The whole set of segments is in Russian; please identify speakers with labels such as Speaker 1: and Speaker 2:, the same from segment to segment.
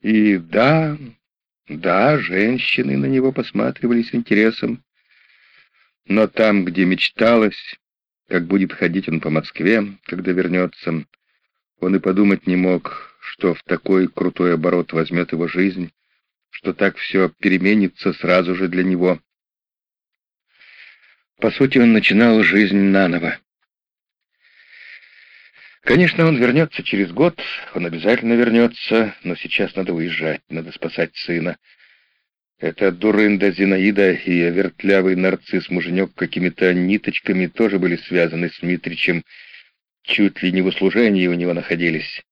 Speaker 1: И да, да, женщины на него посматривали с интересом. Но там, где мечталось, как будет ходить он по Москве, когда вернется, он и подумать не мог, что в такой крутой оборот возьмет его жизнь, что так все переменится сразу же для него. По сути, он начинал жизнь наново. Конечно, он вернется через год, он обязательно вернется, но сейчас надо уезжать, надо спасать сына. Это дурында Зинаида и вертлявый нарцисс-муженек какими-то ниточками тоже были связаны с Митричем, чуть ли не в услужении у него находились.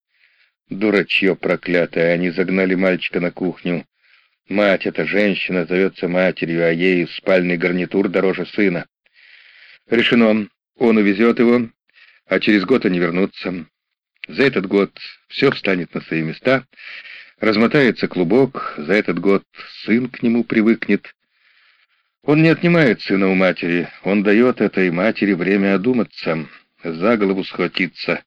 Speaker 1: Дурачье проклятое, они загнали мальчика на кухню. Мать эта женщина зовется матерью, а ей спальный гарнитур дороже сына. Решено, он увезет его, а через год они вернутся. За этот год все встанет на свои места, размотается клубок, за этот год сын к нему привыкнет. Он не отнимает сына у матери, он дает этой матери время одуматься, за голову схватиться,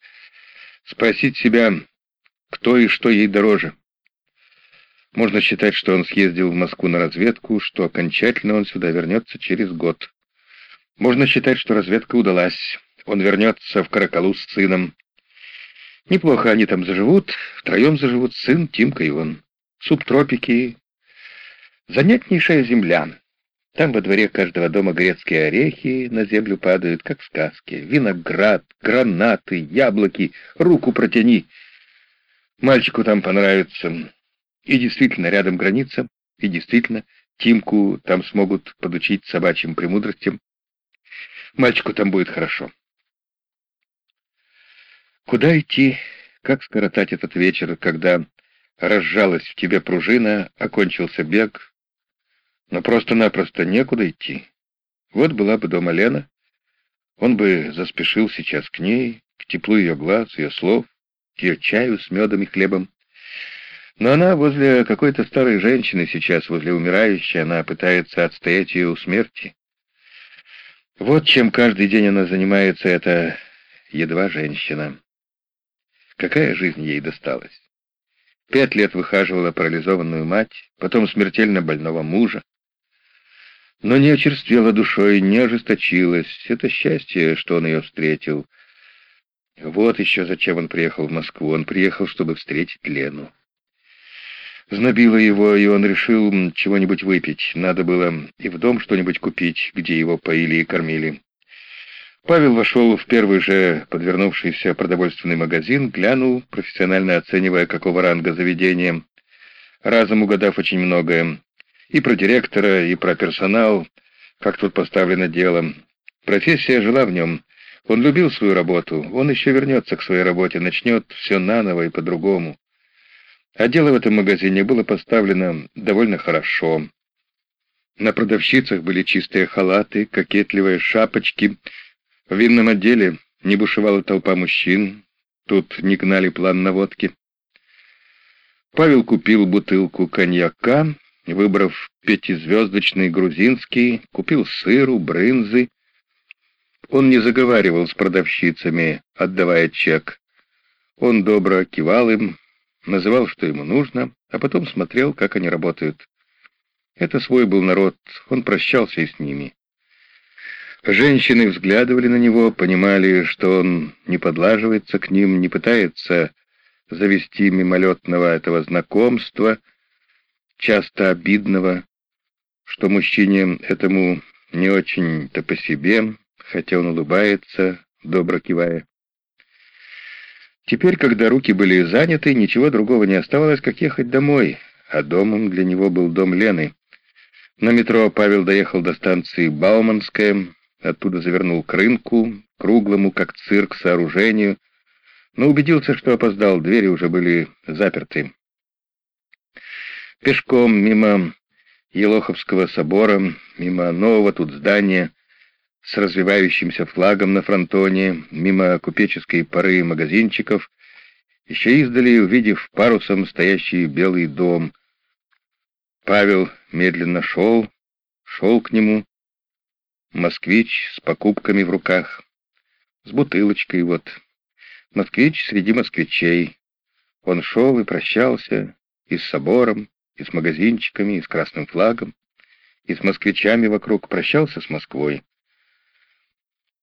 Speaker 1: спросить себя, кто и что ей дороже. Можно считать, что он съездил в Москву на разведку, что окончательно он сюда вернется через год. Можно считать, что разведка удалась он вернется в Каракалу с сыном. Неплохо они там заживут, втроем заживут сын, Тимка и он. Субтропики. Занятнейшая земля. Там во дворе каждого дома грецкие орехи на землю падают, как в сказке. Виноград, гранаты, яблоки. Руку протяни. Мальчику там понравится. И действительно, рядом граница. И действительно, Тимку там смогут подучить собачьим премудростям. Мальчику там будет хорошо. Куда идти, как скоротать этот вечер, когда разжалась в тебе пружина, окончился бег, но просто-напросто некуда идти. Вот была бы дома Лена, он бы заспешил сейчас к ней, к теплу ее глаз, ее слов, к ее чаю с медом и хлебом. Но она возле какой-то старой женщины сейчас, возле умирающей, она пытается отстоять ее у смерти. Вот чем каждый день она занимается, эта едва женщина. Какая жизнь ей досталась? Пять лет выхаживала парализованную мать, потом смертельно больного мужа. Но не очерствела душой, не ожесточилась. Это счастье, что он ее встретил. Вот еще зачем он приехал в Москву. Он приехал, чтобы встретить Лену. Знобило его, и он решил чего-нибудь выпить. Надо было и в дом что-нибудь купить, где его поили и кормили. Павел вошел в первый же подвернувшийся продовольственный магазин, глянул, профессионально оценивая, какого ранга заведение, разом угадав очень многое. И про директора, и про персонал, как тут поставлено дело. Профессия жила в нем. Он любил свою работу, он еще вернется к своей работе, начнет все наново и по-другому. А дело в этом магазине было поставлено довольно хорошо. На продавщицах были чистые халаты, кокетливые шапочки — в винном отделе не бушевала толпа мужчин, тут не гнали план наводки. Павел купил бутылку коньяка, выбрав пятизвездочный грузинский, купил сыру, брынзы. Он не заговаривал с продавщицами, отдавая чек. Он добро кивал им, называл, что ему нужно, а потом смотрел, как они работают. Это свой был народ, он прощался и с ними. Женщины взглядывали на него, понимали, что он не подлаживается к ним, не пытается завести мимолетного этого знакомства, часто обидного, что мужчине этому не очень-то по себе, хотя он улыбается, добро кивая. Теперь, когда руки были заняты, ничего другого не оставалось, как ехать домой, а домом для него был дом Лены. На метро Павел доехал до станции Бауманская, Оттуда завернул к рынку, круглому, как цирк, сооружению, но убедился, что опоздал, двери уже были заперты. Пешком мимо Елоховского собора, мимо нового тут здания с развивающимся флагом на фронтоне, мимо купеческой поры магазинчиков, еще издали, увидев парусом стоящий белый дом. Павел медленно шел, шел к нему, Москвич с покупками в руках, с бутылочкой вот. Москвич среди москвичей. Он шел и прощался, И с собором, и с магазинчиками, и с красным флагом, и с москвичами вокруг прощался с Москвой,